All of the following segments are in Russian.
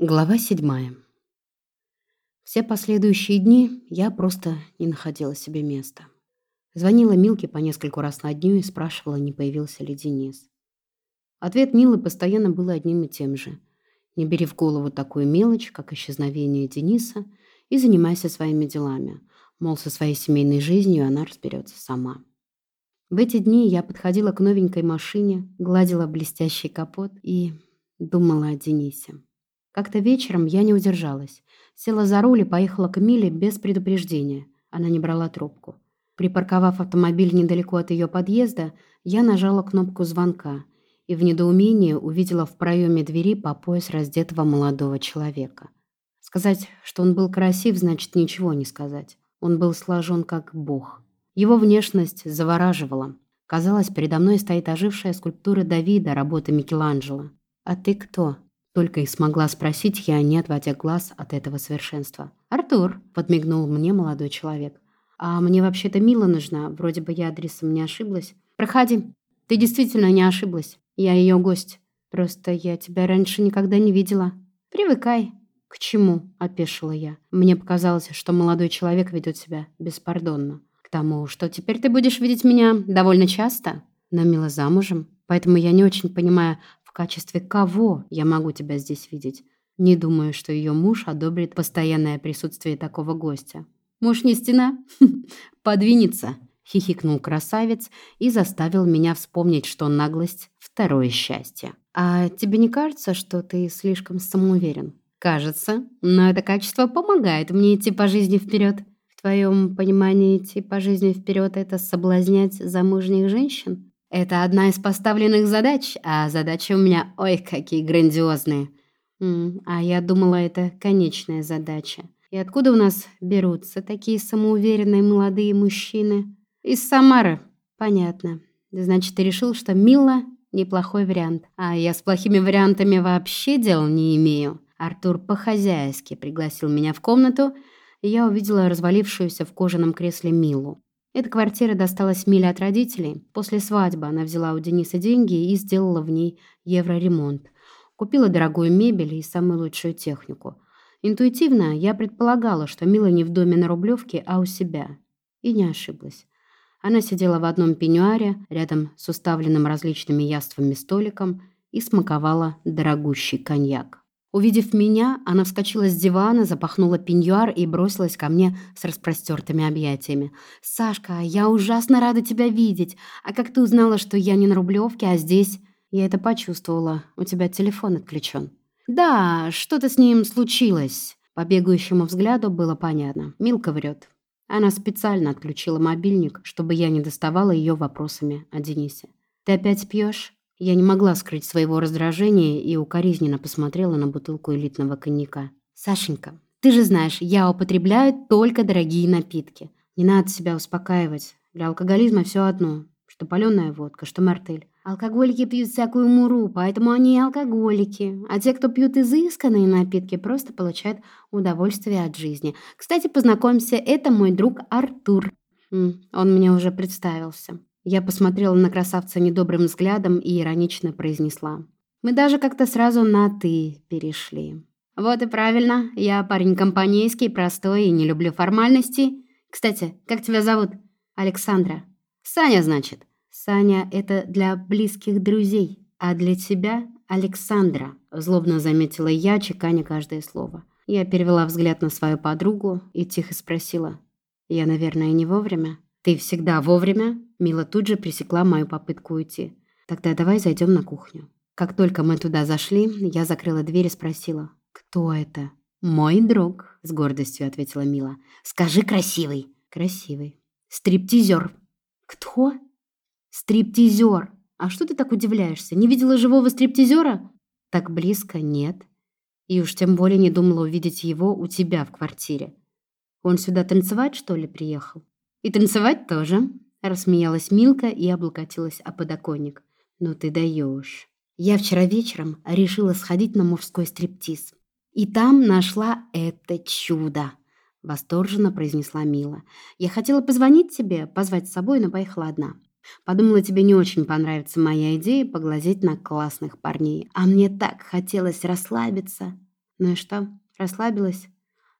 Глава седьмая. Все последующие дни я просто не находила себе места. Звонила Милке по нескольку раз на дню и спрашивала, не появился ли Денис. Ответ Милы постоянно был одним и тем же. Не бери в голову такую мелочь, как исчезновение Дениса, и занимайся своими делами. Мол, со своей семейной жизнью она разберется сама. В эти дни я подходила к новенькой машине, гладила блестящий капот и думала о Денисе. Как-то вечером я не удержалась. Села за руль и поехала к Миле без предупреждения. Она не брала трубку. Припарковав автомобиль недалеко от ее подъезда, я нажала кнопку звонка и в недоумении увидела в проеме двери по пояс раздетого молодого человека. Сказать, что он был красив, значит ничего не сказать. Он был сложен как бог. Его внешность завораживала. Казалось, передо мной стоит ожившая скульптура Давида работы Микеланджело. «А ты кто?» Только и смогла спросить я, не отводя глаз от этого совершенства. «Артур», — подмигнул мне молодой человек. «А мне вообще-то Мила нужна. Вроде бы я адресом не ошиблась». «Проходи. Ты действительно не ошиблась. Я ее гость. Просто я тебя раньше никогда не видела. Привыкай». «К чему?» — опешила я. Мне показалось, что молодой человек ведет себя беспардонно. «К тому, что теперь ты будешь видеть меня довольно часто». Но Мила замужем, поэтому я не очень понимаю, качестве кого я могу тебя здесь видеть? Не думаю, что ее муж одобрит постоянное присутствие такого гостя. Муж не стена? Подвинется, хихикнул красавец и заставил меня вспомнить, что наглость – второе счастье. А тебе не кажется, что ты слишком самоуверен? Кажется, но это качество помогает мне идти по жизни вперед. В твоем понимании идти по жизни вперед – это соблазнять замужних женщин? Это одна из поставленных задач, а задачи у меня ой какие грандиозные. М, а я думала, это конечная задача. И откуда у нас берутся такие самоуверенные молодые мужчины? Из Самары. Понятно. Значит, ты решил, что Мила неплохой вариант. А я с плохими вариантами вообще дел не имею. Артур по-хозяйски пригласил меня в комнату, и я увидела развалившуюся в кожаном кресле Милу. Эта квартира досталась Миле от родителей. После свадьбы она взяла у Дениса деньги и сделала в ней евроремонт. Купила дорогую мебель и самую лучшую технику. Интуитивно я предполагала, что Мила не в доме на Рублевке, а у себя. И не ошиблась. Она сидела в одном пеньюаре, рядом с уставленным различными яствами столиком, и смаковала дорогущий коньяк. Увидев меня, она вскочила с дивана, запахнула пеньюар и бросилась ко мне с распростертыми объятиями. «Сашка, я ужасно рада тебя видеть. А как ты узнала, что я не на Рублевке, а здесь?» «Я это почувствовала. У тебя телефон отключен». «Да, что-то с ним случилось». По бегающему взгляду было понятно. Милка врет. Она специально отключила мобильник, чтобы я не доставала ее вопросами о Денисе. «Ты опять пьешь? Я не могла скрыть своего раздражения и укоризненно посмотрела на бутылку элитного коньяка. «Сашенька, ты же знаешь, я употребляю только дорогие напитки. Не надо себя успокаивать. Для алкоголизма все одно, что паленая водка, что мартель. Алкоголики пьют всякую муру, поэтому они и алкоголики. А те, кто пьют изысканные напитки, просто получают удовольствие от жизни. Кстати, познакомься, это мой друг Артур. Он мне уже представился. Я посмотрела на красавца недобрым взглядом и иронично произнесла. «Мы даже как-то сразу на «ты» перешли». «Вот и правильно. Я парень компанейский, простой и не люблю формальностей. Кстати, как тебя зовут?» «Александра». «Саня, значит?» «Саня — это для близких друзей, а для тебя — Александра», — злобно заметила я, чеканя каждое слово. Я перевела взгляд на свою подругу и тихо спросила. «Я, наверное, не вовремя?» «Ты всегда вовремя?» Мила тут же пресекла мою попытку уйти. «Тогда давай зайдем на кухню». Как только мы туда зашли, я закрыла дверь и спросила. «Кто это?» «Мой друг», — с гордостью ответила Мила. «Скажи красивый». «Красивый». «Стриптизер». «Кто?» «Стриптизер». «А что ты так удивляешься? Не видела живого стриптизера?» «Так близко нет. И уж тем более не думала увидеть его у тебя в квартире. Он сюда танцевать, что ли, приехал?» «И танцевать тоже», — рассмеялась Милка и облокотилась о подоконник. «Ну ты даешь. Я вчера вечером решила сходить на мужской стриптиз. И там нашла это чудо», — восторженно произнесла Мила. «Я хотела позвонить тебе, позвать с собой, но поехала одна. Подумала, тебе не очень понравится моя идея поглазеть на классных парней. А мне так хотелось расслабиться. Ну и что, расслабилась?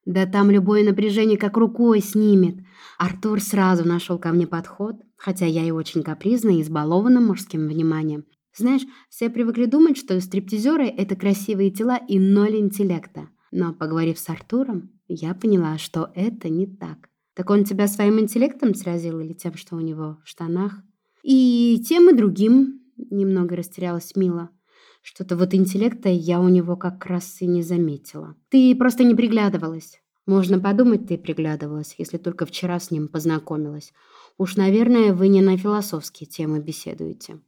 Да там любое напряжение как рукой снимет. Артур сразу нашел ко мне подход, хотя я и очень капризна и избалована мужским вниманием. Знаешь, все привыкли думать, что стриптизеры — это красивые тела и ноль интеллекта. Но, поговорив с Артуром, я поняла, что это не так. Так он тебя своим интеллектом сразил или тем, что у него в штанах? И тем, и другим, немного растерялась Мила. Что-то вот интеллекта я у него как раз и не заметила. Ты просто не приглядывалась. Можно подумать, ты приглядывалась, если только вчера с ним познакомилась. Уж, наверное, вы не на философские темы беседуете.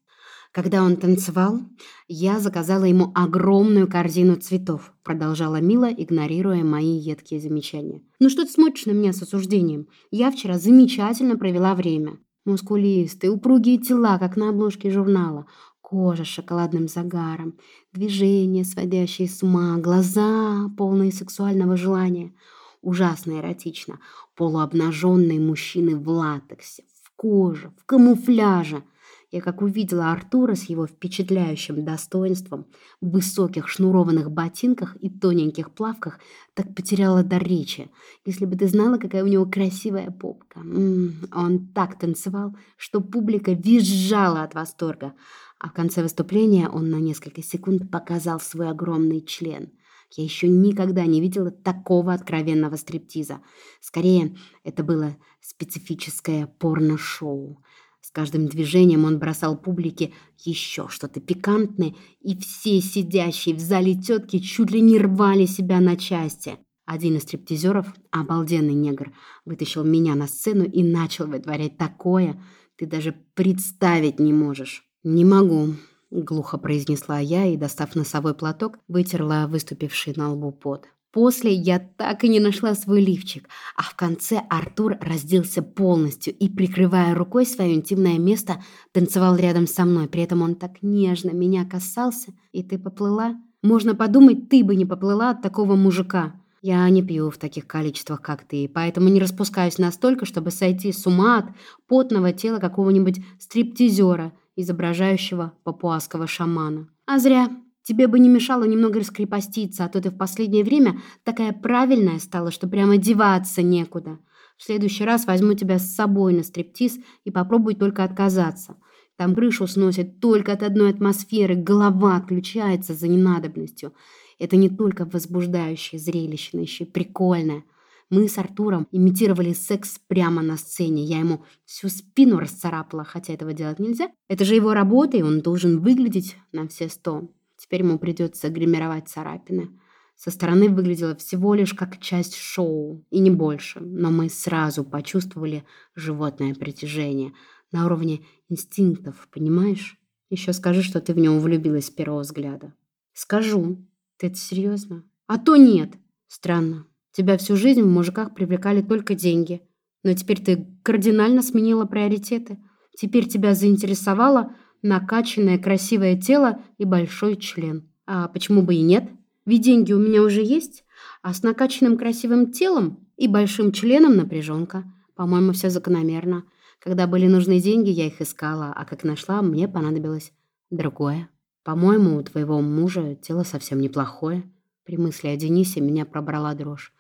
Когда он танцевал, я заказала ему огромную корзину цветов, продолжала Мила, игнорируя мои едкие замечания. Ну что ты смотришь на меня с осуждением? Я вчера замечательно провела время. Мускулистые, упругие тела, как на обложке журнала. Кожа с шоколадным загаром, движения, сводящие с ума, глаза, полные сексуального желания. Ужасно эротично. Полуобнаженные мужчины в латексе, в коже, в камуфляже. Я как увидела Артура с его впечатляющим достоинством, в высоких шнурованных ботинках и тоненьких плавках, так потеряла дар речи. Если бы ты знала, какая у него красивая попка. М -м, он так танцевал, что публика визжала от восторга. А в конце выступления он на несколько секунд показал свой огромный член. Я еще никогда не видела такого откровенного стриптиза. Скорее, это было специфическое порно-шоу. С каждым движением он бросал публике еще что-то пикантное, и все сидящие в зале тетки чуть ли не рвали себя на части. Один из стриптизеров, обалденный негр, вытащил меня на сцену и начал вытворять такое, ты даже представить не можешь. «Не могу», — глухо произнесла я и, достав носовой платок, вытерла выступивший на лбу пот. После я так и не нашла свой лифчик, а в конце Артур разделся полностью и, прикрывая рукой свое интимное место, танцевал рядом со мной. При этом он так нежно меня касался. И ты поплыла? Можно подумать, ты бы не поплыла от такого мужика. Я не пью в таких количествах, как ты, поэтому не распускаюсь настолько, чтобы сойти с ума от потного тела какого-нибудь стриптизера изображающего папуасского шамана. А зря. Тебе бы не мешало немного раскрепоститься, а то ты в последнее время такая правильная стала, что прямо деваться некуда. В следующий раз возьму тебя с собой на стриптиз и попробуй только отказаться. Там крышу сносит только от одной атмосферы, голова отключается за ненадобностью. Это не только возбуждающее зрелище, но еще и прикольное. Мы с Артуром имитировали секс прямо на сцене. Я ему всю спину расцарапала, хотя этого делать нельзя. Это же его работа, и он должен выглядеть на все сто. Теперь ему придется гримировать царапины. Со стороны выглядело всего лишь как часть шоу, и не больше. Но мы сразу почувствовали животное притяжение на уровне инстинктов, понимаешь? Еще скажи, что ты в него влюбилась с первого взгляда. Скажу. Ты это серьезно? А то нет. Странно. Тебя всю жизнь в мужиках привлекали только деньги. Но теперь ты кардинально сменила приоритеты. Теперь тебя заинтересовало накачанное красивое тело и большой член. А почему бы и нет? Ведь деньги у меня уже есть, а с накачанным красивым телом и большим членом напряженка. По-моему, все закономерно. Когда были нужны деньги, я их искала, а как нашла, мне понадобилось другое. По-моему, у твоего мужа тело совсем неплохое. При мысли о Денисе меня пробрала дрожь.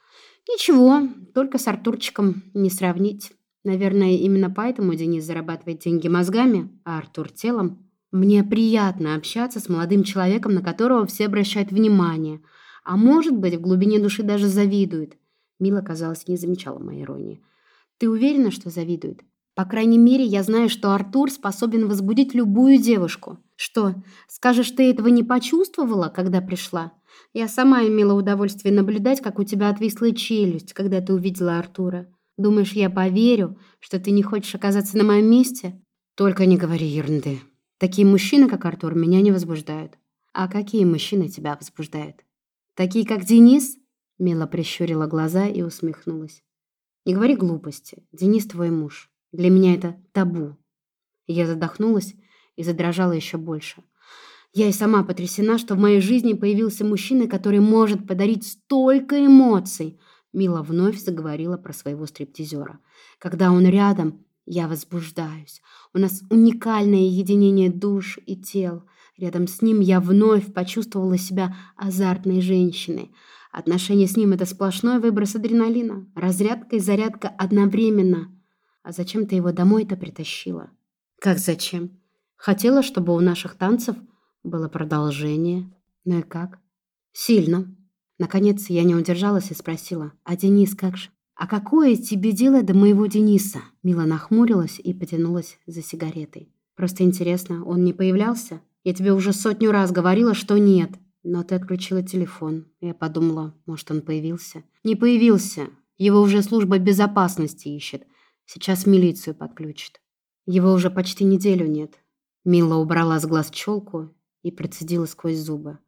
Ничего, только с Артурчиком не сравнить. Наверное, именно поэтому Денис зарабатывает деньги мозгами, а Артур телом. Мне приятно общаться с молодым человеком, на которого все обращают внимание. А может быть, в глубине души даже завидуют. Мила, казалось, не замечала моей иронии. Ты уверена, что завидует? По крайней мере, я знаю, что Артур способен возбудить любую девушку. Что, скажешь, ты этого не почувствовала, когда пришла? Я сама имела удовольствие наблюдать, как у тебя отвисла челюсть, когда ты увидела Артура. Думаешь, я поверю, что ты не хочешь оказаться на моем месте? Только не говори ерунды. Такие мужчины, как Артур, меня не возбуждают. А какие мужчины тебя возбуждают? Такие, как Денис? Мила прищурила глаза и усмехнулась. Не говори глупости. Денис твой муж. Для меня это табу. Я задохнулась и задрожала еще больше. Я и сама потрясена, что в моей жизни появился мужчина, который может подарить столько эмоций. Мила вновь заговорила про своего стриптизера. Когда он рядом, я возбуждаюсь. У нас уникальное единение душ и тел. Рядом с ним я вновь почувствовала себя азартной женщиной. Отношения с ним — это сплошной выброс адреналина. Разрядка и зарядка одновременно. А зачем ты его домой-то притащила? Как зачем? Хотела, чтобы у наших танцев было продолжение. Ну и как? Сильно. Наконец я не удержалась и спросила, а Денис как же? «А какое тебе дело до моего Дениса?» Мила нахмурилась и потянулась за сигаретой. «Просто интересно, он не появлялся? Я тебе уже сотню раз говорила, что нет. Но ты отключила телефон. Я подумала, может, он появился. Не появился. Его уже служба безопасности ищет. Сейчас милицию подключит. Его уже почти неделю нет. Мила убрала с глаз челку и процедила сквозь зубы.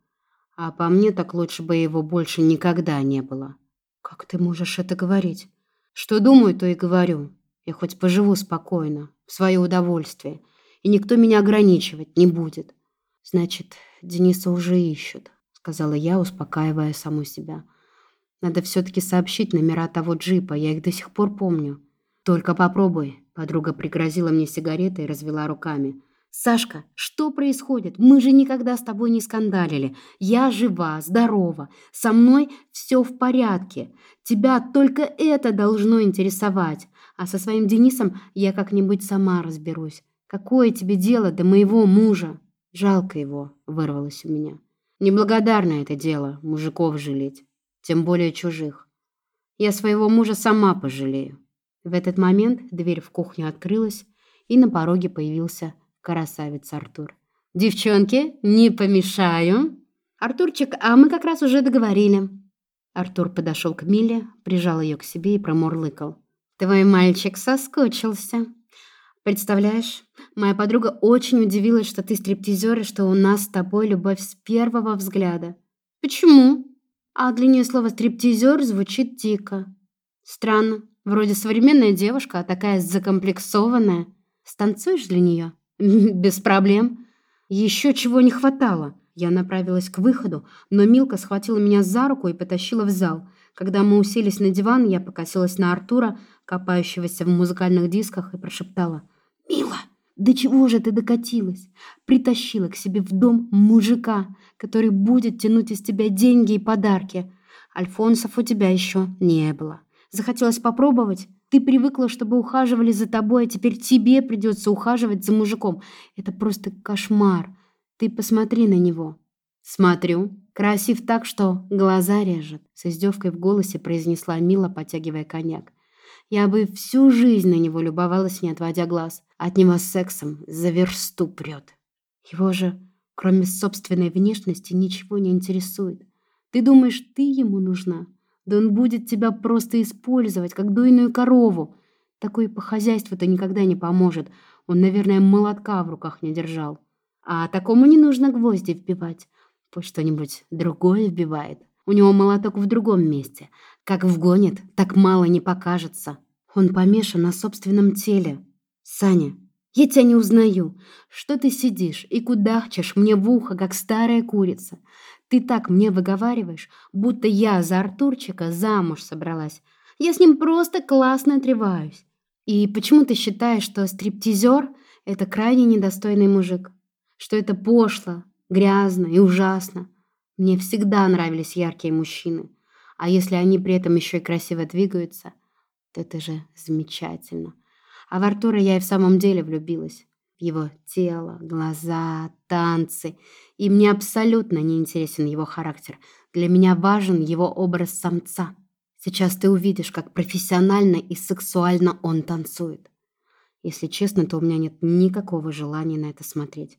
А по мне так лучше бы его больше никогда не было. Как ты можешь это говорить? Что думаю, то и говорю. Я хоть поживу спокойно, в свое удовольствие, и никто меня ограничивать не будет. «Значит, Дениса уже ищут», — сказала я, успокаивая саму себя. «Надо все-таки сообщить номера того джипа, я их до сих пор помню». «Только попробуй», — подруга пригрозила мне сигаретой и развела руками. «Сашка, что происходит? Мы же никогда с тобой не скандалили. Я жива, здорова, со мной все в порядке. Тебя только это должно интересовать. А со своим Денисом я как-нибудь сама разберусь. Какое тебе дело до моего мужа?» Жалко его, вырвалось у меня. Неблагодарное это дело, мужиков жалеть, тем более чужих. Я своего мужа сама пожалею. В этот момент дверь в кухню открылась, и на пороге появился красавец Артур. «Девчонки, не помешаю!» «Артурчик, а мы как раз уже договорили». Артур подошел к Миле, прижал ее к себе и промурлыкал. «Твой мальчик соскучился». Представляешь, моя подруга очень удивилась, что ты стриптизер и что у нас с тобой любовь с первого взгляда. Почему? А для нее слово стриптизер звучит дико. Странно. Вроде современная девушка, а такая закомплексованная. Станцуешь для нее? Без проблем. Еще чего не хватало. Я направилась к выходу, но Милка схватила меня за руку и потащила в зал. Когда мы уселись на диван, я покосилась на Артура, копающегося в музыкальных дисках, и прошептала. «Мила, до чего же ты докатилась? Притащила к себе в дом мужика, который будет тянуть из тебя деньги и подарки. Альфонсов у тебя еще не было. Захотелось попробовать? Ты привыкла, чтобы ухаживали за тобой, а теперь тебе придется ухаживать за мужиком. Это просто кошмар. Ты посмотри на него». «Смотрю. Красив так, что глаза режет», — с издевкой в голосе произнесла Мила, потягивая коньяк. Я бы всю жизнь на него любовалась, не отводя глаз. От него сексом за версту прет. Его же, кроме собственной внешности, ничего не интересует. Ты думаешь, ты ему нужна? Да он будет тебя просто использовать, как дойную корову. Такой по хозяйству-то никогда не поможет. Он, наверное, молотка в руках не держал. А такому не нужно гвозди вбивать. Пусть что-нибудь другое вбивает. У него молоток в другом месте. Как вгонит, так мало не покажется. Он помешан на собственном теле. Саня, я тебя не узнаю. Что ты сидишь и кудахчешь мне в ухо, как старая курица? Ты так мне выговариваешь, будто я за Артурчика замуж собралась. Я с ним просто классно отрываюсь. И почему ты считаешь, что стриптизер — это крайне недостойный мужик? Что это пошло, грязно и ужасно? Мне всегда нравились яркие мужчины. А если они при этом еще и красиво двигаются, то это же замечательно. А в Артура я и в самом деле влюбилась. Его тело, глаза, танцы. И мне абсолютно не интересен его характер. Для меня важен его образ самца. Сейчас ты увидишь, как профессионально и сексуально он танцует. Если честно, то у меня нет никакого желания на это смотреть.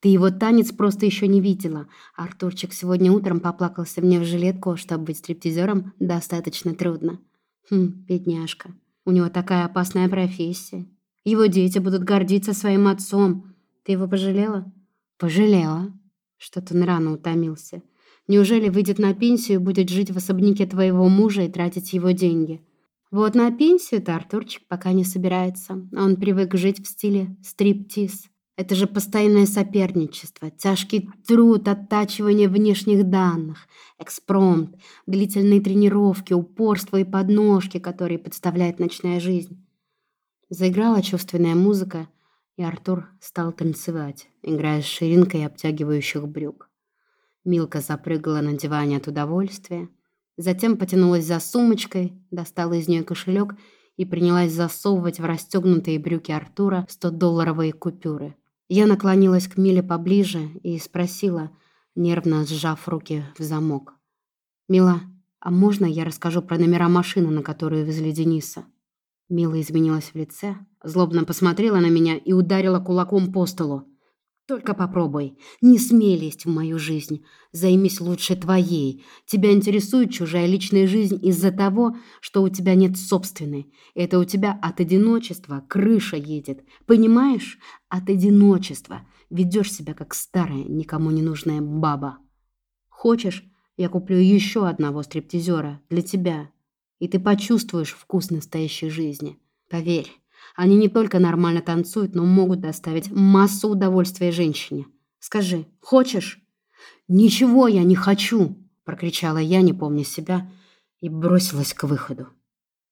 Ты его танец просто еще не видела. Артурчик сегодня утром поплакался мне в жилетку, чтобы быть стриптизером достаточно трудно. Хм, бедняжка. У него такая опасная профессия. Его дети будут гордиться своим отцом. Ты его пожалела? Пожалела. Что-то он рано утомился. Неужели выйдет на пенсию и будет жить в особняке твоего мужа и тратить его деньги? Вот на пенсию-то Артурчик пока не собирается. Он привык жить в стиле стриптиз. Это же постоянное соперничество, тяжкий труд, оттачивание внешних данных, экспромт, длительные тренировки, упорство и подножки, которые подставляет ночная жизнь. Заиграла чувственная музыка, и Артур стал танцевать, играя с ширинкой обтягивающих брюк. Милка запрыгала на диване от удовольствия, затем потянулась за сумочкой, достала из нее кошелек и принялась засовывать в расстегнутые брюки Артура 100-долларовые купюры. Я наклонилась к Миле поближе и спросила, нервно сжав руки в замок. «Мила, а можно я расскажу про номера машины, на которую везли Дениса?» Мила изменилась в лице, злобно посмотрела на меня и ударила кулаком по столу. «Только попробуй. Не смей лезть в мою жизнь. Займись лучше твоей. Тебя интересует чужая личная жизнь из-за того, что у тебя нет собственной. Это у тебя от одиночества крыша едет. Понимаешь? От одиночества. Ведешь себя как старая, никому не нужная баба. Хочешь, я куплю еще одного стриптизера для тебя, и ты почувствуешь вкус настоящей жизни. Поверь». Они не только нормально танцуют, но могут доставить массу удовольствия женщине. Скажи, хочешь?» «Ничего я не хочу!» – прокричала я, не помня себя, и бросилась к выходу.